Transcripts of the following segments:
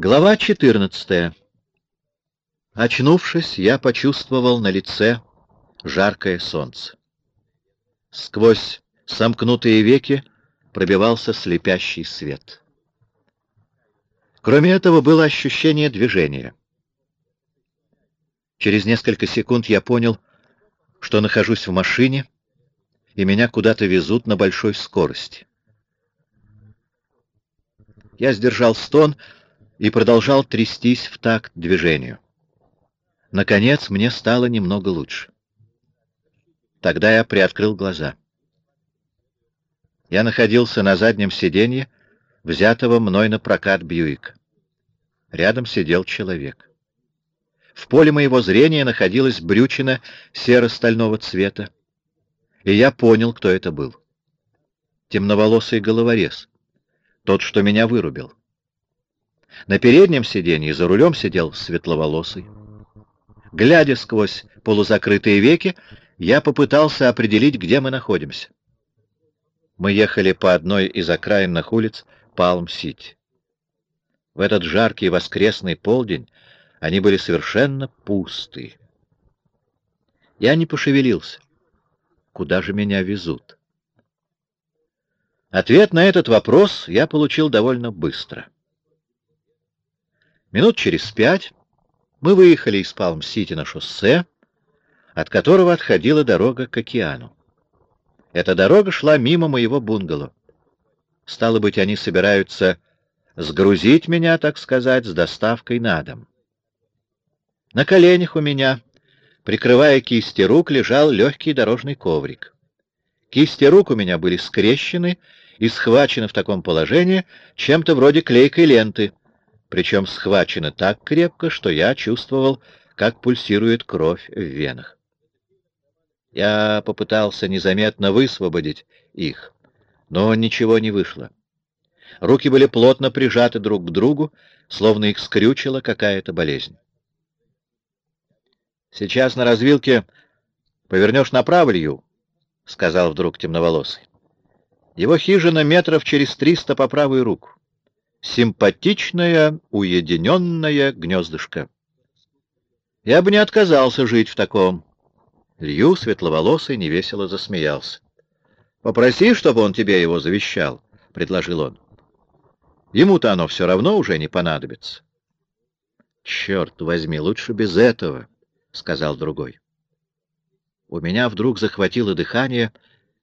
Глава 14. Очнувшись, я почувствовал на лице жаркое солнце. Сквозь сомкнутые веки пробивался слепящий свет. Кроме этого было ощущение движения. Через несколько секунд я понял, что нахожусь в машине, и меня куда-то везут на большой скорости. Я сдержал стон и продолжал трястись в такт движению. Наконец мне стало немного лучше. Тогда я приоткрыл глаза. Я находился на заднем сиденье, взятого мной на прокат Бьюика. Рядом сидел человек. В поле моего зрения находилась брючина серо-стального цвета, и я понял, кто это был. Темноволосый головорез, тот, что меня вырубил. На переднем сиденье за рулем сидел светловолосый. Глядя сквозь полузакрытые веки, я попытался определить, где мы находимся. Мы ехали по одной из окраинных улиц Палм-Сити. В этот жаркий воскресный полдень они были совершенно пусты. Я не пошевелился. Куда же меня везут? Ответ на этот вопрос я получил довольно быстро. Минут через пять мы выехали из Палм-Сити на шоссе, от которого отходила дорога к океану. Эта дорога шла мимо моего бунгало. Стало быть, они собираются сгрузить меня, так сказать, с доставкой на дом. На коленях у меня, прикрывая кисти рук, лежал легкий дорожный коврик. Кисти рук у меня были скрещены и схвачены в таком положении чем-то вроде клейкой ленты, причем схвачены так крепко, что я чувствовал, как пульсирует кровь в венах. Я попытался незаметно высвободить их, но ничего не вышло. Руки были плотно прижаты друг к другу, словно их скрючила какая-то болезнь. «Сейчас на развилке повернешь направо, Лью», — сказал вдруг темноволосый. «Его хижина метров через триста по правую руку симпатичное, уединенное гнездышко. Я бы не отказался жить в таком. Лью, светловолосый, невесело засмеялся. — Попроси, чтобы он тебе его завещал, — предложил он. — Ему-то оно все равно уже не понадобится. — Черт возьми, лучше без этого, — сказал другой. У меня вдруг захватило дыхание,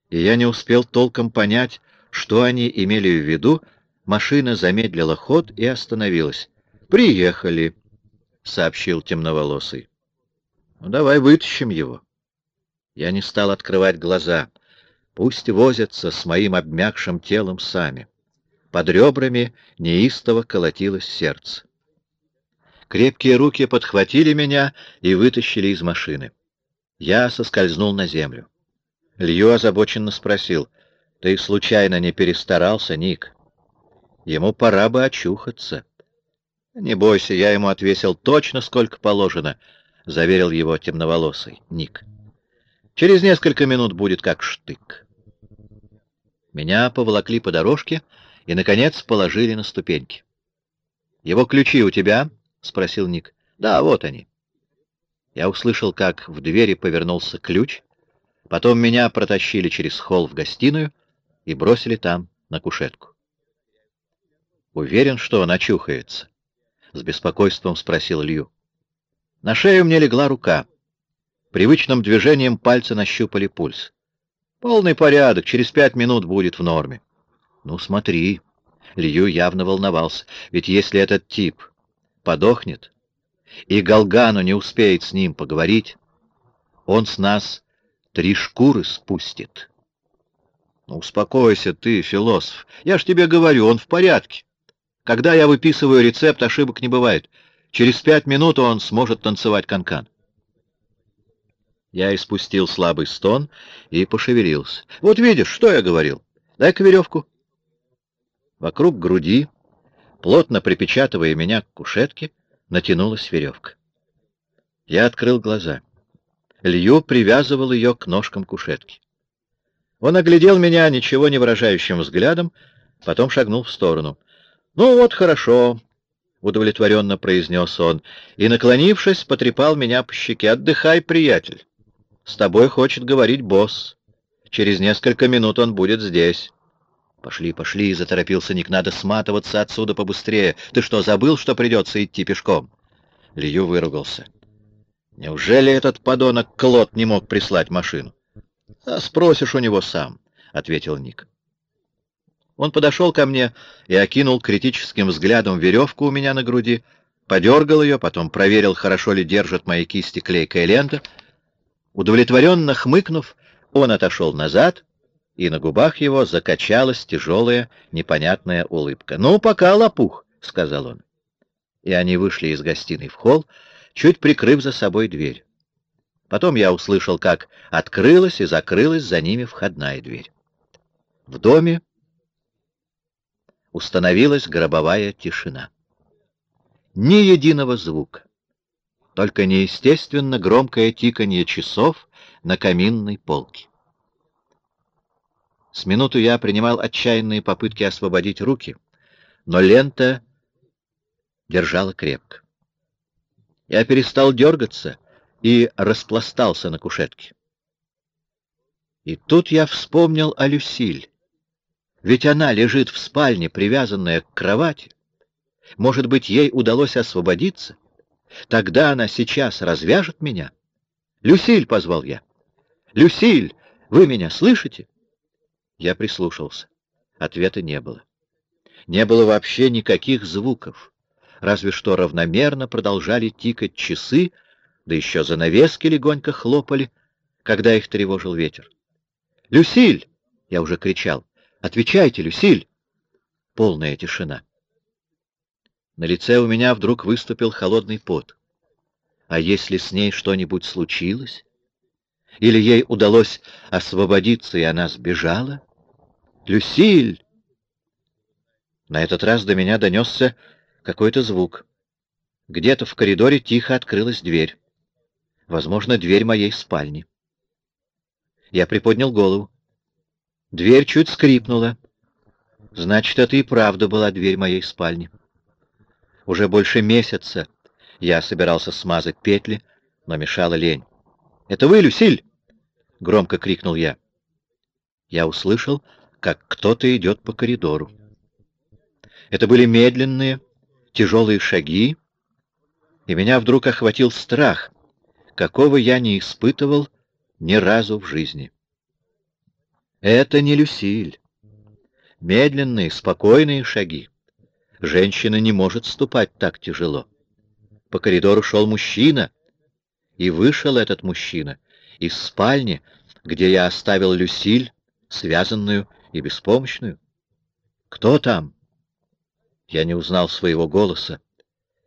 и я не успел толком понять, что они имели в виду, — Машина замедлила ход и остановилась. «Приехали», — сообщил темноволосый. «Ну, давай вытащим его». Я не стал открывать глаза. Пусть возятся с моим обмякшим телом сами. Под ребрами неистово колотилось сердце. Крепкие руки подхватили меня и вытащили из машины. Я соскользнул на землю. Лью озабоченно спросил, «Ты случайно не перестарался, Ник?» Ему пора бы очухаться. — Не бойся, я ему отвесил точно сколько положено, — заверил его темноволосый Ник. — Через несколько минут будет как штык. Меня поволокли по дорожке и, наконец, положили на ступеньки. — Его ключи у тебя? — спросил Ник. — Да, вот они. Я услышал, как в двери повернулся ключ, потом меня протащили через холл в гостиную и бросили там на кушетку. Уверен, что он очухается? С беспокойством спросил Лью. На шею мне легла рука. Привычным движением пальцы нащупали пульс. Полный порядок, через пять минут будет в норме. Ну, смотри. Лью явно волновался. Ведь если этот тип подохнет, и Галгану не успеет с ним поговорить, он с нас три шкуры спустит. Ну, успокойся ты, философ. Я ж тебе говорю, он в порядке. Когда я выписываю рецепт, ошибок не бывает. Через пять минут он сможет танцевать канкан. -кан. Я испустил слабый стон и пошевелился. Вот видишь, что я говорил. Дай-ка веревку. Вокруг груди, плотно припечатывая меня к кушетке, натянулась веревка. Я открыл глаза. Лью привязывал ее к ножкам кушетки. Он оглядел меня ничего не выражающим взглядом, потом шагнул в сторону. Ну вот, хорошо. удовлетворенно произнес он, и, наклонившись, потрепал меня по щеке. «Отдыхай, приятель. С тобой хочет говорить босс. Через несколько минут он будет здесь». «Пошли, пошли», — заторопился Ник, — «надо сматываться отсюда побыстрее. Ты что, забыл, что придется идти пешком?» Лью выругался. «Неужели этот подонок Клод не мог прислать машину?» «А спросишь у него сам», — ответил Ник. Он подошел ко мне и окинул критическим взглядом веревку у меня на груди, подергал ее, потом проверил, хорошо ли держит мои кисти клейкая лента. Удовлетворенно хмыкнув, он отошел назад, и на губах его закачалась тяжелая, непонятная улыбка. «Ну, пока, лопух», — сказал он. И они вышли из гостиной в холл, чуть прикрыв за собой дверь. Потом я услышал, как открылась и закрылась за ними входная дверь. В доме установилась гробовая тишина. Ни единого звука, только неестественно громкое тиканье часов на каминной полке. С минуту я принимал отчаянные попытки освободить руки, но лента держала крепко. Я перестал дергаться и распластался на кушетке. И тут я вспомнил о Люсиль. Ведь она лежит в спальне, привязанная к кровати. Может быть, ей удалось освободиться? Тогда она сейчас развяжет меня. «Люсиль!» — позвал я. «Люсиль! Вы меня слышите?» Я прислушался. Ответа не было. Не было вообще никаких звуков, разве что равномерно продолжали тикать часы, да еще занавески легонько хлопали, когда их тревожил ветер. «Люсиль!» — я уже кричал. Отвечайте, Люсиль!» Полная тишина. На лице у меня вдруг выступил холодный пот. А если с ней что-нибудь случилось? Или ей удалось освободиться, и она сбежала? «Люсиль!» На этот раз до меня донесся какой-то звук. Где-то в коридоре тихо открылась дверь. Возможно, дверь моей спальни. Я приподнял голову. Дверь чуть скрипнула. Значит, это и правда была дверь моей спальни. Уже больше месяца я собирался смазать петли, но мешала лень. «Это вы, Люсиль?» — громко крикнул я. Я услышал, как кто-то идет по коридору. Это были медленные, тяжелые шаги, и меня вдруг охватил страх, какого я не испытывал ни разу в жизни. Это не Люсиль. Медленные, спокойные шаги. Женщина не может ступать так тяжело. По коридору шел мужчина, и вышел этот мужчина из спальни, где я оставил Люсиль, связанную и беспомощную. Кто там? Я не узнал своего голоса.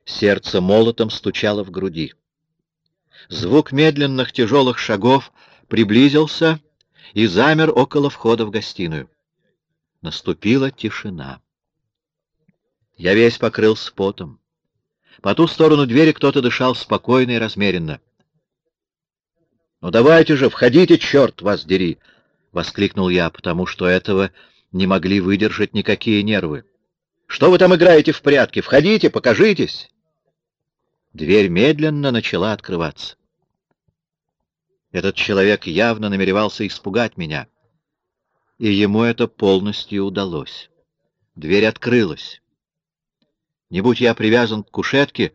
Сердце молотом стучало в груди. Звук медленных тяжелых шагов приблизился и замер около входа в гостиную. Наступила тишина. Я весь покрылся потом. По ту сторону двери кто-то дышал спокойно и размеренно. «Ну давайте же, входите, черт вас дери!» — воскликнул я, потому что этого не могли выдержать никакие нервы. «Что вы там играете в прятки? Входите, покажитесь!» Дверь медленно начала открываться. Этот человек явно намеревался испугать меня. И ему это полностью удалось. Дверь открылась. Не будь я привязан к кушетке,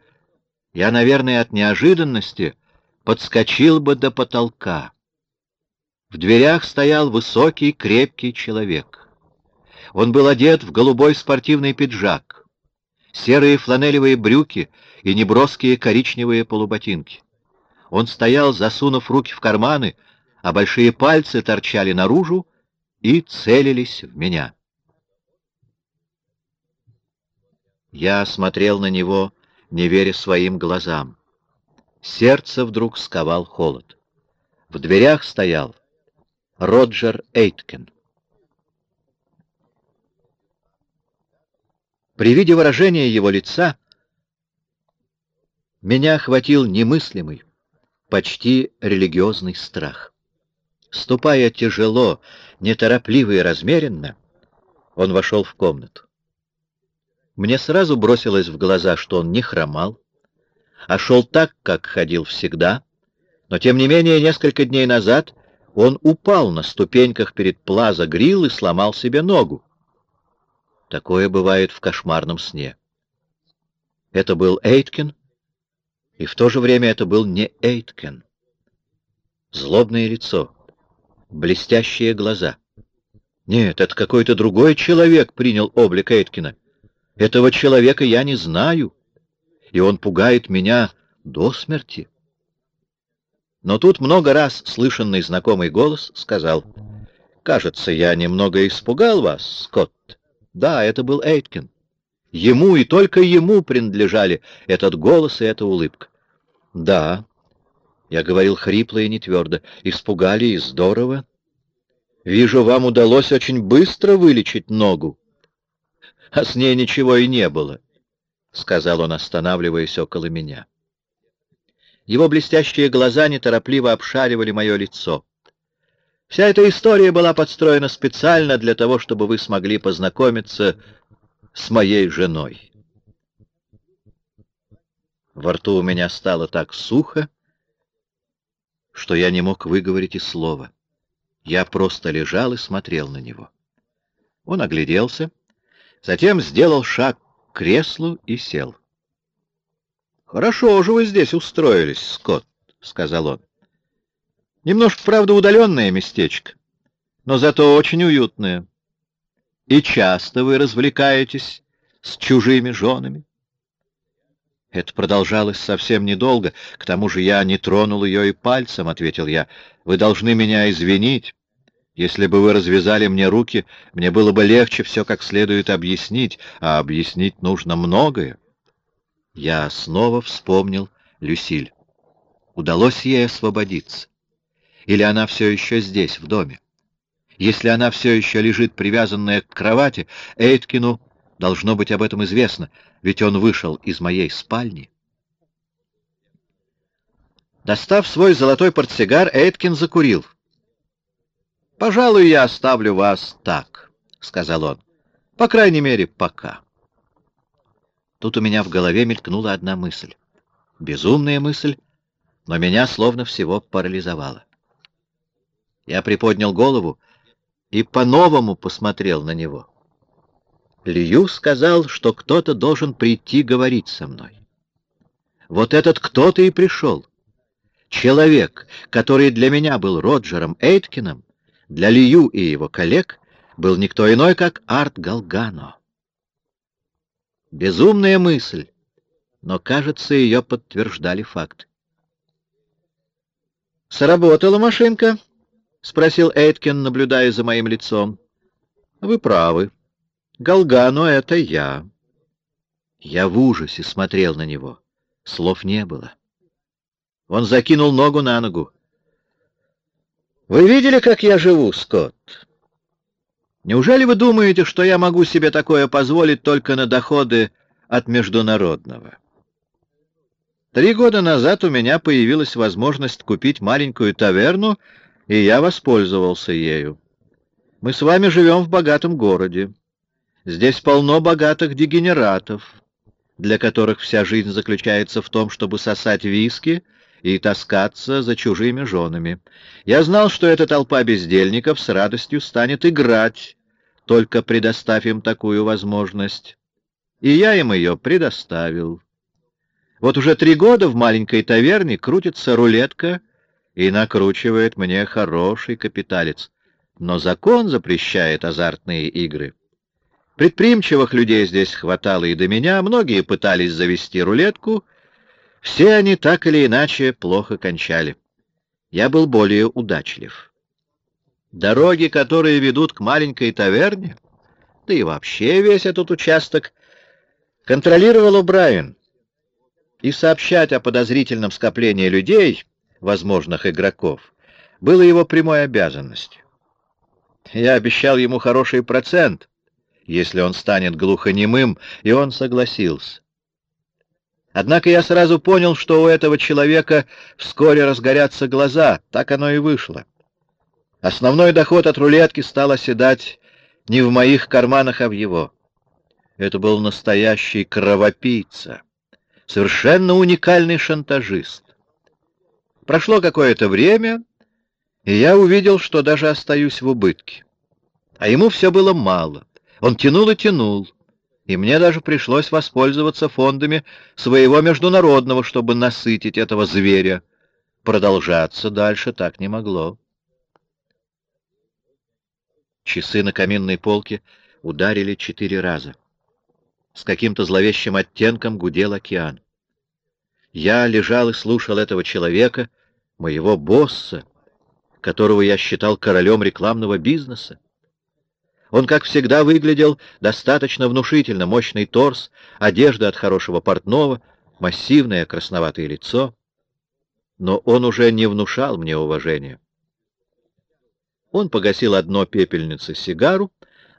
я, наверное, от неожиданности подскочил бы до потолка. В дверях стоял высокий, крепкий человек. Он был одет в голубой спортивный пиджак, серые фланелевые брюки и неброские коричневые полуботинки. Он стоял, засунув руки в карманы, а большие пальцы торчали наружу и целились в меня. Я смотрел на него, не веря своим глазам. Сердце вдруг сковал холод. В дверях стоял Роджер Эйткен. При виде выражения его лица меня охватил немыслимый, почти религиозный страх. Ступая тяжело, неторопливо и размеренно, он вошел в комнату. Мне сразу бросилось в глаза, что он не хромал, а шел так, как ходил всегда, но тем не менее несколько дней назад он упал на ступеньках перед Плаза Грилл и сломал себе ногу. Такое бывает в кошмарном сне. Это был Эйткин, и в то же время это был не Эйткин. Злобное лицо, блестящие глаза. Нет, это какой-то другой человек принял облик Эйткина. Этого человека я не знаю, и он пугает меня до смерти. Но тут много раз слышанный знакомый голос сказал, «Кажется, я немного испугал вас, Скотт». Да, это был Эйткин. Ему и только ему принадлежали этот голос и эта улыбка. Да, я говорил хрипло и нетвердо, испугали и здорово. Вижу, вам удалось очень быстро вылечить ногу. А с ней ничего и не было, — сказал он, останавливаясь около меня. Его блестящие глаза неторопливо обшаривали мое лицо. Вся эта история была подстроена специально для того, чтобы вы смогли познакомиться с моей женой. Во рту у меня стало так сухо, что я не мог выговорить и слова. Я просто лежал и смотрел на него. Он огляделся, затем сделал шаг к креслу и сел. «Хорошо же вы здесь устроились, Скотт», — сказал он. «Немножко, правда, удаленное местечко, но зато очень уютное. И часто вы развлекаетесь с чужими женами?» Это продолжалось совсем недолго, к тому же я не тронул ее и пальцем, — ответил я. Вы должны меня извинить. Если бы вы развязали мне руки, мне было бы легче все как следует объяснить, а объяснить нужно многое. Я снова вспомнил Люсиль. Удалось ей освободиться? Или она все еще здесь, в доме? Если она все еще лежит привязанная к кровати, Эйткину должно быть об этом известно, ведь он вышел из моей спальни. Достав свой золотой портсигар, Эйткин закурил. «Пожалуй, я оставлю вас так», — сказал он. «По крайней мере, пока». Тут у меня в голове мелькнула одна мысль. Безумная мысль, но меня словно всего парализовало. Я приподнял голову и по-новому посмотрел на него. Лью сказал, что кто-то должен прийти говорить со мной. Вот этот кто-то и пришел. Человек, который для меня был Роджером Эйткином, для Лью и его коллег был никто иной, как Арт Галгано. Безумная мысль, но, кажется, ее подтверждали факты. «Сработала машинка?» — спросил Эйткин, наблюдая за моим лицом. «Вы правы. Галгано — это я». Я в ужасе смотрел на него. Слов не было. Он закинул ногу на ногу. «Вы видели, как я живу, Скотт? Неужели вы думаете, что я могу себе такое позволить только на доходы от международного? Три года назад у меня появилась возможность купить маленькую таверну, и я воспользовался ею. Мы с вами живем в богатом городе. Здесь полно богатых дегенератов, для которых вся жизнь заключается в том, чтобы сосать виски и таскаться за чужими женами. Я знал, что эта толпа бездельников с радостью станет играть, только предоставь им такую возможность. И я им ее предоставил. Вот уже три года в маленькой таверне крутится рулетка и накручивает мне хороший капиталец. Но закон запрещает азартные игры. Предприимчивых людей здесь хватало и до меня, многие пытались завести рулетку, все они так или иначе плохо кончали. Я был более удачлив. Дороги, которые ведут к маленькой таверне, да и вообще весь этот участок, контролировал Брайан. И сообщать о подозрительном скоплении людей, возможных игроков, было его прямой обязанностью. Я обещал ему хороший процент, если он станет глухонемым, и он согласился. Однако я сразу понял, что у этого человека вскоре разгорятся глаза. Так оно и вышло. Основной доход от рулетки стал оседать не в моих карманах, а в его. Это был настоящий кровопийца, совершенно уникальный шантажист. Прошло какое-то время, и я увидел, что даже остаюсь в убытке. А ему все было мало. Он тянул и тянул, и мне даже пришлось воспользоваться фондами своего международного, чтобы насытить этого зверя. Продолжаться дальше так не могло. Часы на каминной полке ударили четыре раза. С каким-то зловещим оттенком гудел океан. Я лежал и слушал этого человека, моего босса, которого я считал королем рекламного бизнеса. Он, как всегда, выглядел достаточно внушительно, мощный торс, одежда от хорошего портного, массивное красноватое лицо. Но он уже не внушал мне уважения. Он погасил одно пепельнице сигару,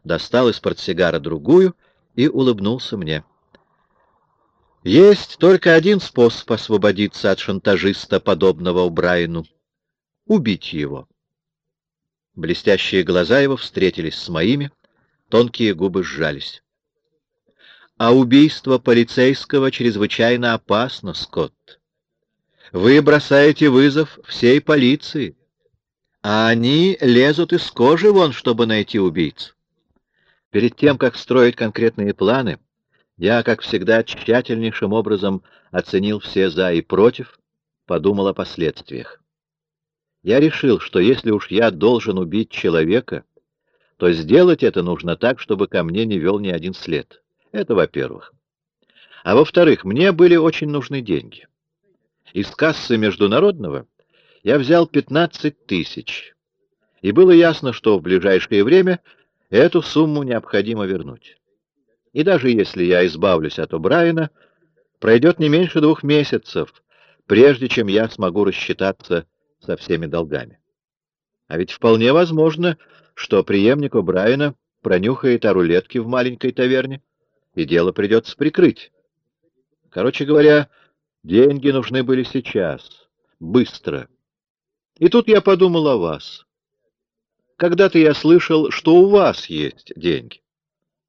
достал из портсигара другую и улыбнулся мне. Есть только один способ освободиться от шантажиста, подобного Брайану — убить его. Блестящие глаза его встретились с моими, тонкие губы сжались. А убийство полицейского чрезвычайно опасно, Скотт. Вы бросаете вызов всей полиции, а они лезут из кожи вон, чтобы найти убийцу. Перед тем, как строить конкретные планы, я, как всегда, тщательнейшим образом оценил все «за» и «против», подумал о последствиях. Я решил, что если уж я должен убить человека, то сделать это нужно так, чтобы ко мне не вел ни один след. Это во-первых. А во-вторых, мне были очень нужны деньги. Из кассы международного я взял 15 тысяч, и было ясно, что в ближайшее время эту сумму необходимо вернуть. И даже если я избавлюсь от О'Брайена, пройдет не меньше двух месяцев, прежде чем я смогу рассчитаться со всеми долгами. А ведь вполне возможно, что преемник О'Брайена пронюхает о рулетке в маленькой таверне, и дело придется прикрыть. Короче говоря, деньги нужны были сейчас, быстро. И тут я подумал о вас. Когда-то я слышал, что у вас есть деньги.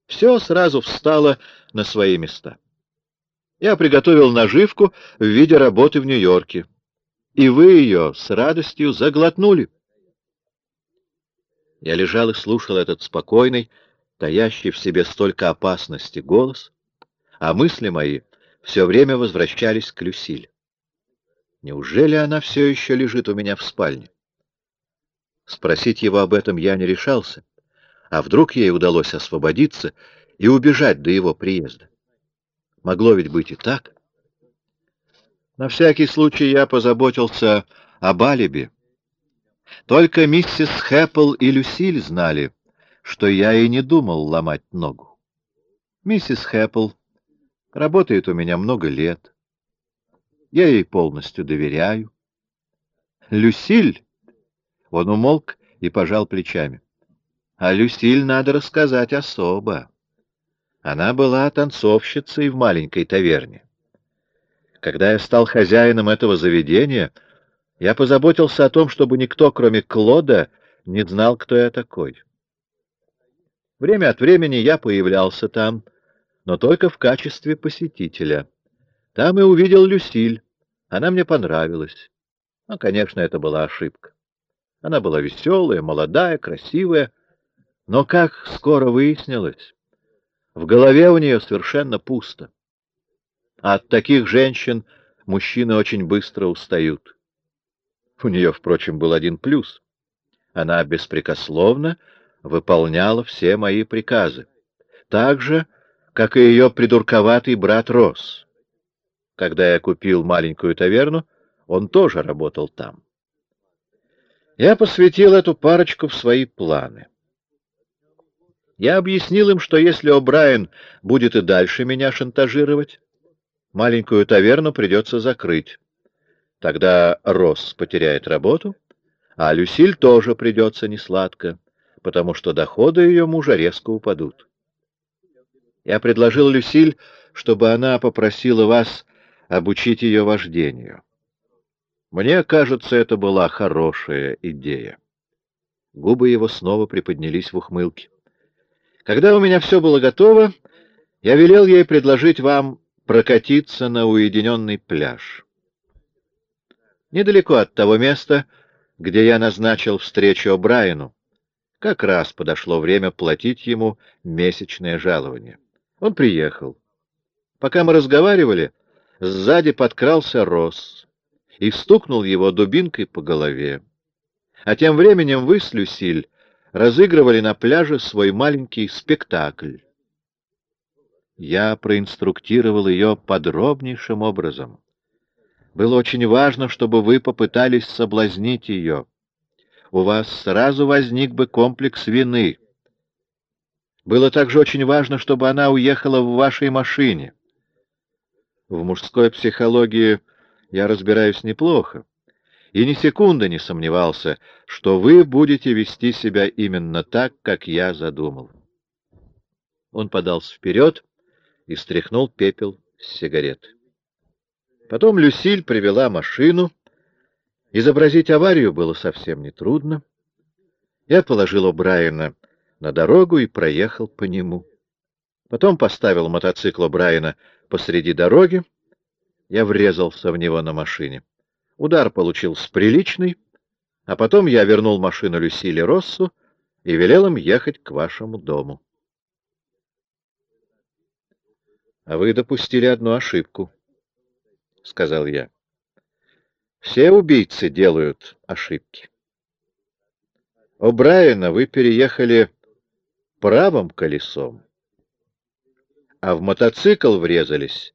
Все сразу встало на свои места. Я приготовил наживку в виде работы в Нью-Йорке и вы ее с радостью заглотнули. Я лежал и слушал этот спокойный, таящий в себе столько опасности голос, а мысли мои все время возвращались к Люсиль. Неужели она все еще лежит у меня в спальне? Спросить его об этом я не решался, а вдруг ей удалось освободиться и убежать до его приезда. Могло ведь быть и так. На всякий случай я позаботился об алиби. Только миссис Хэппл и Люсиль знали, что я и не думал ломать ногу. Миссис Хэппл работает у меня много лет. Я ей полностью доверяю. Люсиль... Он умолк и пожал плечами. А Люсиль надо рассказать особо. Она была танцовщицей в маленькой таверне. Когда я стал хозяином этого заведения, я позаботился о том, чтобы никто, кроме Клода, не знал, кто я такой. Время от времени я появлялся там, но только в качестве посетителя. Там и увидел Люсиль. Она мне понравилась. Ну, конечно, это была ошибка. Она была веселая, молодая, красивая, но, как скоро выяснилось, в голове у нее совершенно пусто. А от таких женщин мужчины очень быстро устают. У нее, впрочем, был один плюс. Она беспрекословно выполняла все мои приказы. Так же, как и ее придурковатый брат Росс. Когда я купил маленькую таверну, он тоже работал там. Я посвятил эту парочку в свои планы. Я объяснил им, что если О'Брайен будет и дальше меня шантажировать, маленькую таверну придется закрыть. Тогда Росс потеряет работу, а Люсиль тоже придется несладко, потому что доходы ее мужа резко упадут. Я предложил Люсиль, чтобы она попросила вас обучить ее вождению. Мне кажется, это была хорошая идея. Губы его снова приподнялись в ухмылке. Когда у меня все было готово, Я велел ей предложить вам прокатиться на уединенный пляж. Недалеко от того места, где я назначил встречу О'Брайену, как раз подошло время платить ему месячное жалование. Он приехал. Пока мы разговаривали, сзади подкрался Росс и стукнул его дубинкой по голове. А тем временем вы с Люсиль разыгрывали на пляже свой маленький спектакль. Я проинструктировал ее подробнейшим образом. Было очень важно, чтобы вы попытались соблазнить ее. У вас сразу возник бы комплекс вины. Было также очень важно, чтобы она уехала в вашей машине. В мужской психологии я разбираюсь неплохо, и ни секунды не сомневался, что вы будете вести себя именно так, как я задумал. Он подался вперед и стряхнул пепел с сигареты. Потом Люсиль привела машину. Изобразить аварию было совсем нетрудно. Я положил О'Брайена на дорогу и проехал по нему. Потом поставил мотоцикл О'Брайена посреди дороги. Я врезался в него на машине. Удар получился приличный, а потом я вернул машину Люсиле Россу и велел им ехать к вашему дому. — А вы допустили одну ошибку, — сказал я. — Все убийцы делают ошибки. У Брайана вы переехали правым колесом, а в мотоцикл врезались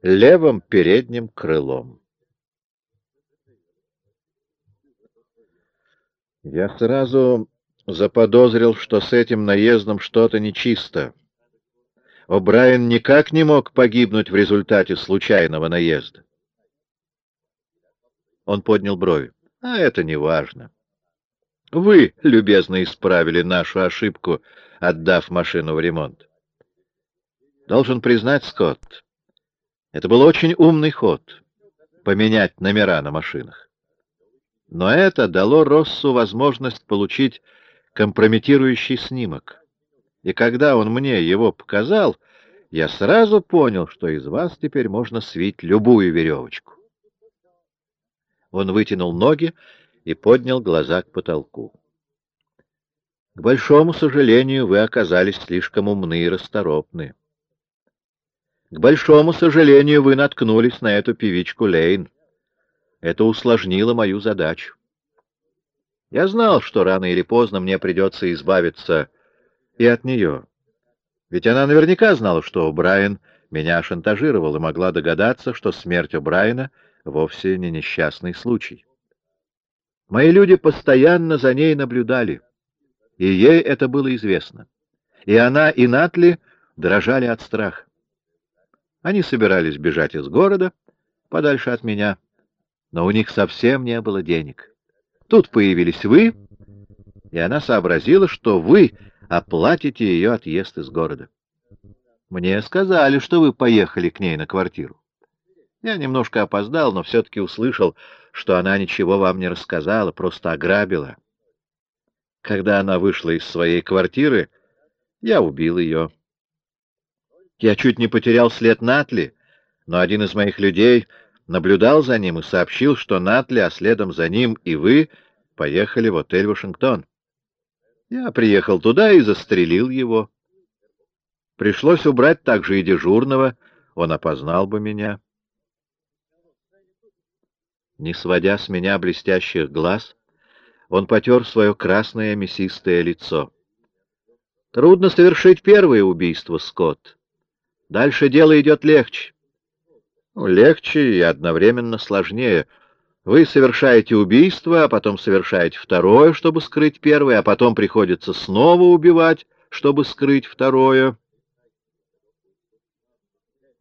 левым передним крылом. Я сразу заподозрил, что с этим наездом что-то нечисто. О'Брайен никак не мог погибнуть в результате случайного наезда. Он поднял брови. А это не важно. Вы, любезно, исправили нашу ошибку, отдав машину в ремонт. Должен признать, Скотт, это был очень умный ход — поменять номера на машинах. Но это дало Россу возможность получить компрометирующий снимок. И когда он мне его показал, я сразу понял, что из вас теперь можно свить любую веревочку. Он вытянул ноги и поднял глаза к потолку. К большому сожалению, вы оказались слишком умны и расторопны. К большому сожалению, вы наткнулись на эту певичку Лейн. Это усложнило мою задачу. Я знал, что рано или поздно мне придется избавиться и от нее. Ведь она наверняка знала, что Брайан меня шантажировал и могла догадаться, что смерть Брайана вовсе не несчастный случай. Мои люди постоянно за ней наблюдали, и ей это было известно. И она, и Натли дрожали от страха. Они собирались бежать из города, подальше от меня, но у них совсем не было денег. Тут появились вы, и она сообразила, что вы оплатите ее отъезд из города. Мне сказали, что вы поехали к ней на квартиру. Я немножко опоздал, но все-таки услышал, что она ничего вам не рассказала, просто ограбила. Когда она вышла из своей квартиры, я убил ее. Я чуть не потерял след Натли, но один из моих людей наблюдал за ним и сообщил, что Натли, а следом за ним и вы поехали в отель «Вашингтон». Я приехал туда и застрелил его. Пришлось убрать также и дежурного, он опознал бы меня. Не сводя с меня блестящих глаз, он потер свое красное мясистое лицо. Трудно совершить первое убийство, Скотт. Дальше дело идет легче. Легче и одновременно сложнее — вы совершаете убийство, а потом совершаете второе, чтобы скрыть первое, а потом приходится снова убивать, чтобы скрыть второе.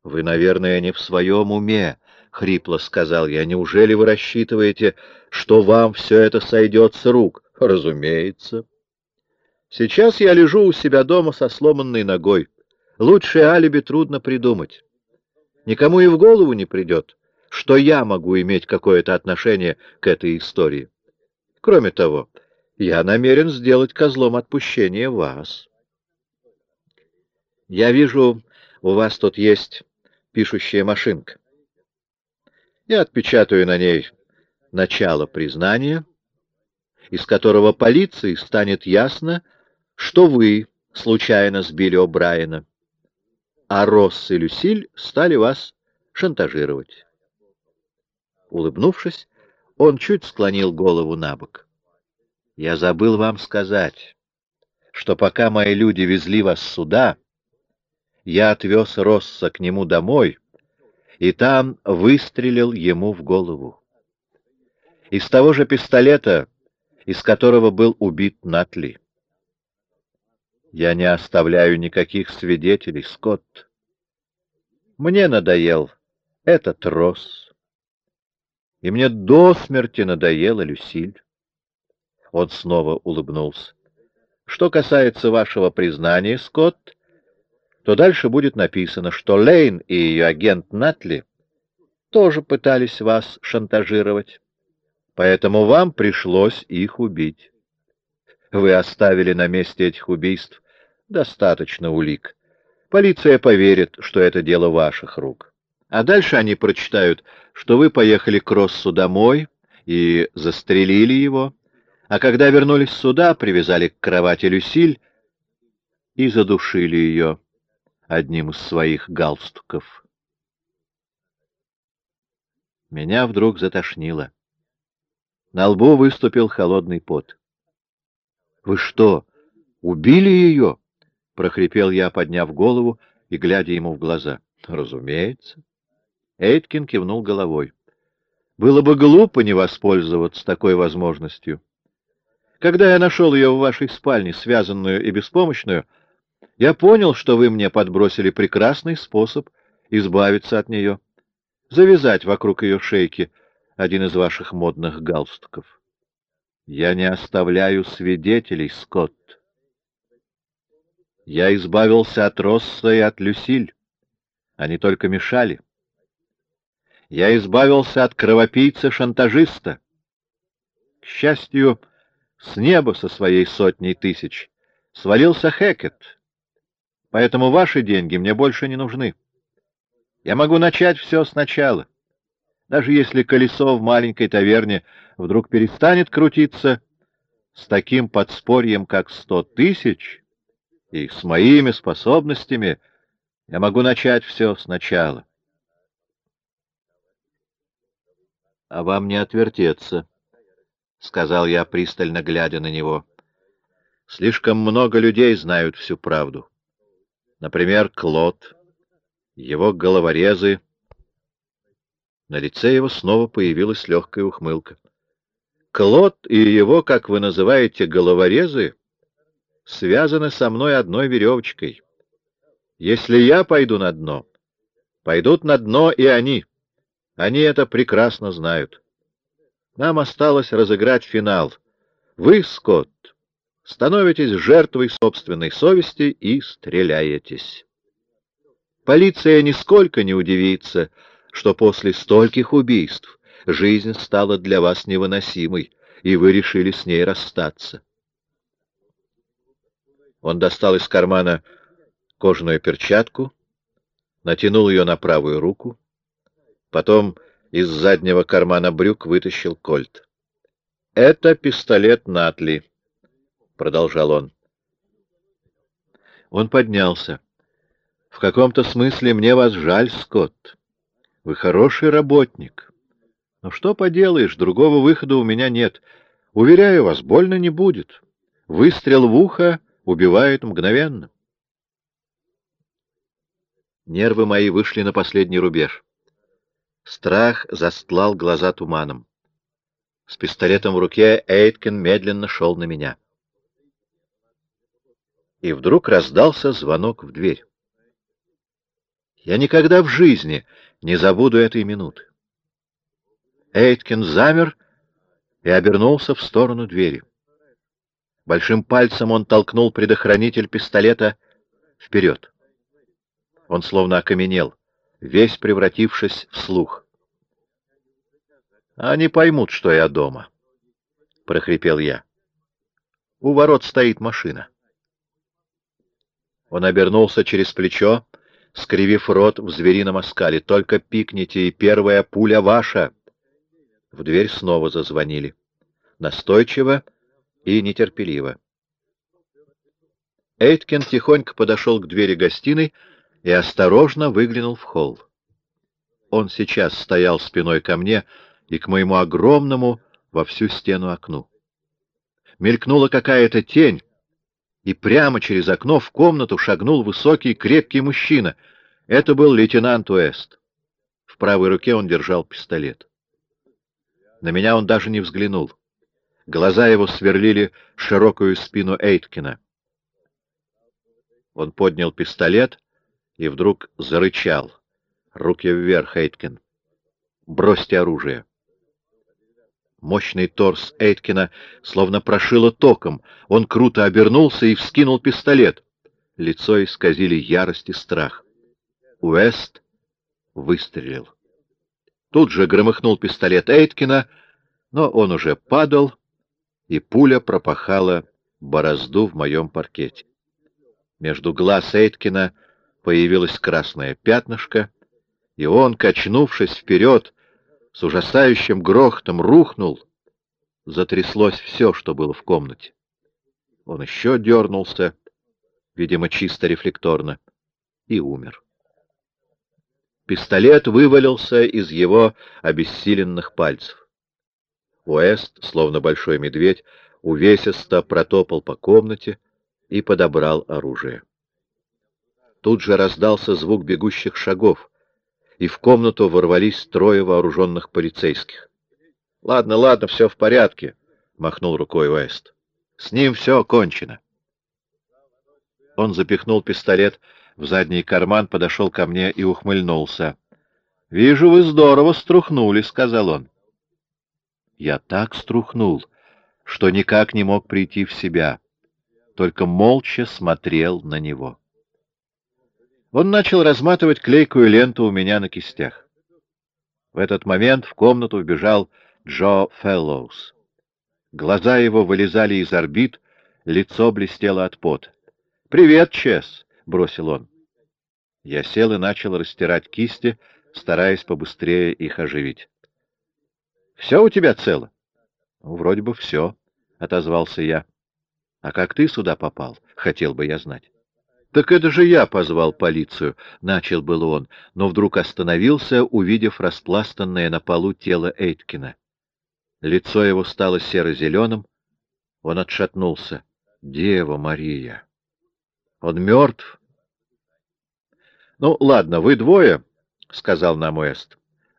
«Вы, наверное, не в своем уме», — хрипло сказал я. «Неужели вы рассчитываете, что вам все это сойдет с рук?» «Разумеется. Сейчас я лежу у себя дома со сломанной ногой. Лучшее алиби трудно придумать. Никому и в голову не придет, что я могу иметь какое-то отношение к этой истории. Кроме того, я намерен сделать козлом отпущения вас. Я вижу, у вас тут есть пишущая машинка. Я отпечатаю на ней начало признания, из которого полиции станет ясно, что вы случайно сбили О'Брайена, а Росс и Люсиль стали вас шантажировать. Улыбнувшись, он чуть склонил голову на бок. «Я забыл вам сказать, что пока мои люди везли вас сюда, я отвез Росса к нему домой и там выстрелил ему в голову. Из того же пистолета, из которого был убит Натли. Я не оставляю никаких свидетелей, Скотт. Мне надоел этот Росс. И мне до смерти надоела Люсиль. Он снова улыбнулся. Что касается вашего признания, Скотт, то дальше будет написано, что Лейн и ее агент Натли тоже пытались вас шантажировать, поэтому вам пришлось их убить. Вы оставили на месте этих убийств достаточно улик. Полиция поверит, что это дело ваших рук. А дальше они прочитают, что вы поехали к Россу домой и застрелили его, а когда вернулись сюда, привязали к кровати Люсиль и задушили ее одним из своих галстуков. Меня вдруг затошнило. На лбу выступил холодный пот. — Вы что, убили ее? — прохрипел я, подняв голову и глядя ему в глаза. — Разумеется. Эйткин кивнул головой. Было бы глупо не воспользоваться такой возможностью. Когда я нашел ее в вашей спальне, связанную и беспомощную, я понял, что вы мне подбросили прекрасный способ избавиться от нее, завязать вокруг ее шейки один из ваших модных галстуков. Я не оставляю свидетелей, Скотт. Я избавился от Росса и от Люсиль. Они только мешали. Я избавился от кровопийца-шантажиста. К счастью, с неба со своей сотней тысяч свалился Хекет, Поэтому ваши деньги мне больше не нужны. Я могу начать все сначала. Даже если колесо в маленькой таверне вдруг перестанет крутиться, с таким подспорьем, как сто тысяч, и с моими способностями, я могу начать все сначала. — А вам не отвертеться, — сказал я, пристально глядя на него. — Слишком много людей знают всю правду. Например, Клод, его головорезы. На лице его снова появилась легкая ухмылка. Клод и его, как вы называете, головорезы, связаны со мной одной веревочкой. Если я пойду на дно, пойдут на дно и они. Они это прекрасно знают. Нам осталось разыграть финал. Вы, Скотт, становитесь жертвой собственной совести и стреляетесь. Полиция нисколько не удивится, что после стольких убийств жизнь стала для вас невыносимой, и вы решили с ней расстаться. Он достал из кармана кожаную перчатку, натянул ее на правую руку, потом из заднего кармана брюк вытащил кольт. «Это пистолет Натли», продолжал он. Он поднялся. В каком-то смысле мне вас жаль, Скотт. Вы хороший работник. Но что поделаешь, другого выхода у меня нет. Уверяю вас, больно не будет. Выстрел в ухо убивает мгновенно. Нервы мои вышли на последний рубеж. Страх застлал глаза туманом. С пистолетом в руке Эйткин медленно шел на меня и вдруг раздался звонок в дверь. Я никогда в жизни не забуду этой минуты. Эйткин замер и обернулся в сторону двери. Большим пальцем он толкнул предохранитель пистолета вперед. Он словно окаменел, весь превратившись в слух. «Они поймут, что я дома», — прохрипел я. «У ворот стоит машина». Он обернулся через плечо, скривив рот в зверином оскале. «Только пикните, и первая пуля ваша!» В дверь снова зазвонили. Настойчиво и нетерпеливо. Эйткин тихонько подошел к двери гостиной и осторожно выглянул в холл. Он сейчас стоял спиной ко мне и к моему огромному во всю стену окну. Мелькнула какая-то тень, и прямо через окно в комнату шагнул высокий, крепкий мужчина. Это был лейтенант Уэст. В правой руке он держал пистолет. На меня он даже не взглянул. Глаза его сверлили широкую спину Эйткина. Он поднял пистолет и вдруг зарычал. Руки вверх, Эйткин. Бросьте оружие. Мощный торс Эйткина словно прошило током. Он круто обернулся и вскинул пистолет. Лицо исказили ярость и страх. Уэст выстрелил. Тут же громыхнул пистолет Эйткина, но он уже падал, и пуля пропахала борозду в моем паркете. Между глаз Эйткина появилось красное пятнышко, и он, качнувшись вперед, с ужасающим грохотом рухнул. Затряслось все, что было в комнате. Он еще дернулся, видимо, чисто рефлекторно, и умер. Пистолет вывалился из его обессиленных пальцев. Уэст, словно большой медведь, увесисто протопал по комнате и подобрал оружие. Тут же раздался звук бегущих шагов и в комнату ворвались трое вооруженных полицейских. — Ладно, ладно, все в порядке, — махнул рукой Уэст. — С ним все кончено. Он запихнул пистолет в задний карман, подошел ко мне и ухмыльнулся. — Вижу, вы здорово струхнули, — сказал он. Я так струхнул, что никак не мог прийти в себя, только молча смотрел на него. Он начал разматывать клейкую ленту у меня на кистях. В этот момент в комнату вбежал Джо Феллоус. Глаза его вылезали из орбит, лицо блестело от пота. «Привет, Чес!» — бросил он. Я сел и начал растирать кисти, стараясь побыстрее их оживить. «Все у тебя цело?» «Ну, «Вроде бы все», — отозвался я. «А как ты сюда попал? Хотел бы я знать». «Так это же я позвал полицию», — начал был он, но вдруг остановился, увидев распластанное на полу тело Эйткина. Лицо его стало серо-зеленым, он отшатнулся. «Дева Мария! Он мертв?» «Ну, ладно, вы двое», — сказал нам Уэст.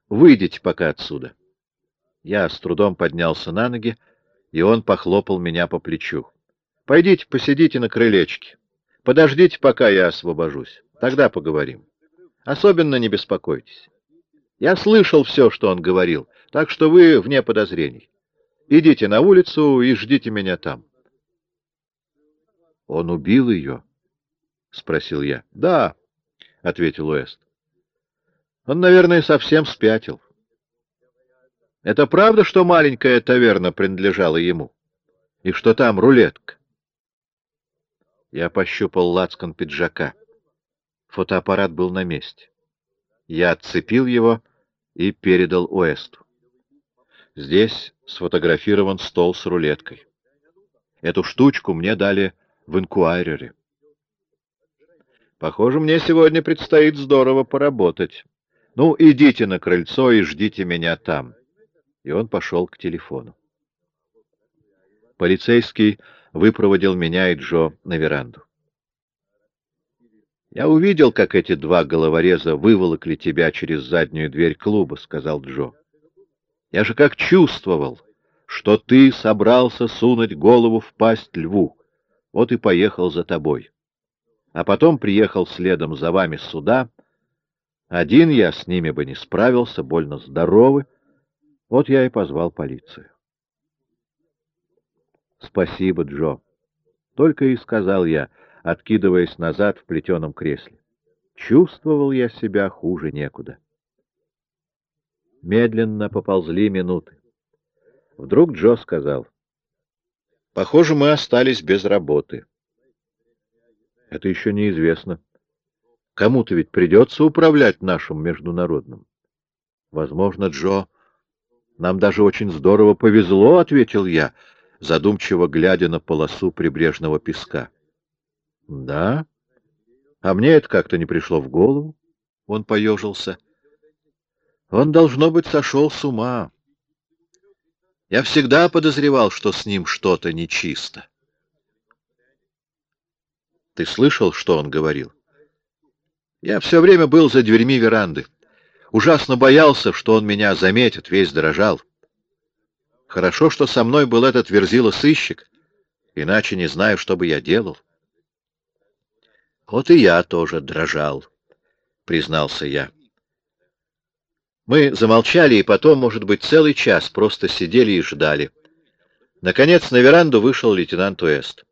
«Выйдите пока отсюда». Я с трудом поднялся на ноги, и он похлопал меня по плечу. «Пойдите, посидите на крылечке». Подождите, пока я освобожусь. Тогда поговорим. Особенно не беспокойтесь. Я слышал все, что он говорил, так что вы вне подозрений. Идите на улицу и ждите меня там. Он убил ее? — спросил я. — Да, — ответил Уэст. Он, наверное, совсем спятил. Это правда, что маленькая таверна принадлежала ему? И что там рулетка? Я пощупал лацкан пиджака. Фотоаппарат был на месте. Я отцепил его и передал Уэсту. Здесь сфотографирован стол с рулеткой. Эту штучку мне дали в инкуайрере. Похоже, мне сегодня предстоит здорово поработать. Ну, идите на крыльцо и ждите меня там. И он пошел к телефону. Полицейский выпроводил меня и Джо на веранду. «Я увидел, как эти два головореза выволокли тебя через заднюю дверь клуба», — сказал Джо. «Я же как чувствовал, что ты собрался сунуть голову в пасть льву, вот и поехал за тобой. А потом приехал следом за вами сюда. Один я с ними бы не справился, больно здоровы. Вот я и позвал полицию. «Спасибо, Джо», — только и сказал я, откидываясь назад в плетеном кресле. Чувствовал я себя хуже некуда. Медленно поползли минуты. Вдруг Джо сказал, «Похоже, мы остались без работы». «Это еще неизвестно. Кому-то ведь придется управлять нашим международным. Возможно, Джо, нам даже очень здорово повезло, — ответил я, задумчиво глядя на полосу прибрежного песка. Да? А мне это как-то не пришло в голову. Он поежился. Он, должно быть, сошел с ума. Я всегда подозревал, что с ним что-то нечисто. Ты слышал, что он говорил? Я все время был за дверьми веранды. Ужасно боялся, что он меня заметит, весь дрожал. Хорошо, что со мной был этот верзила-сыщик, иначе не знаю, что бы я делал. Вот и я тоже дрожал, признался я. Мы замолчали, и потом, может быть, целый час просто сидели и ждали. Наконец на веранду вышел лейтенант Уэст.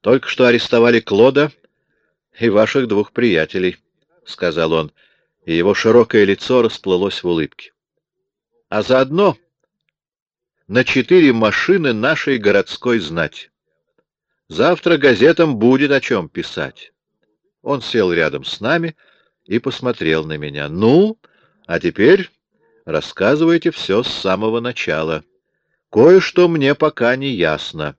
Только что арестовали Клода и ваших двух приятелей, — сказал он, и его широкое лицо расплылось в улыбке. А заодно на четыре машины нашей городской знать. Завтра газетам будет о чем писать. Он сел рядом с нами и посмотрел на меня. Ну, а теперь рассказывайте все с самого начала. Кое-что мне пока не ясно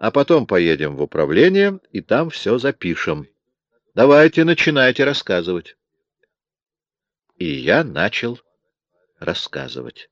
а потом поедем в управление и там все запишем. Давайте, начинайте рассказывать. И я начал рассказывать.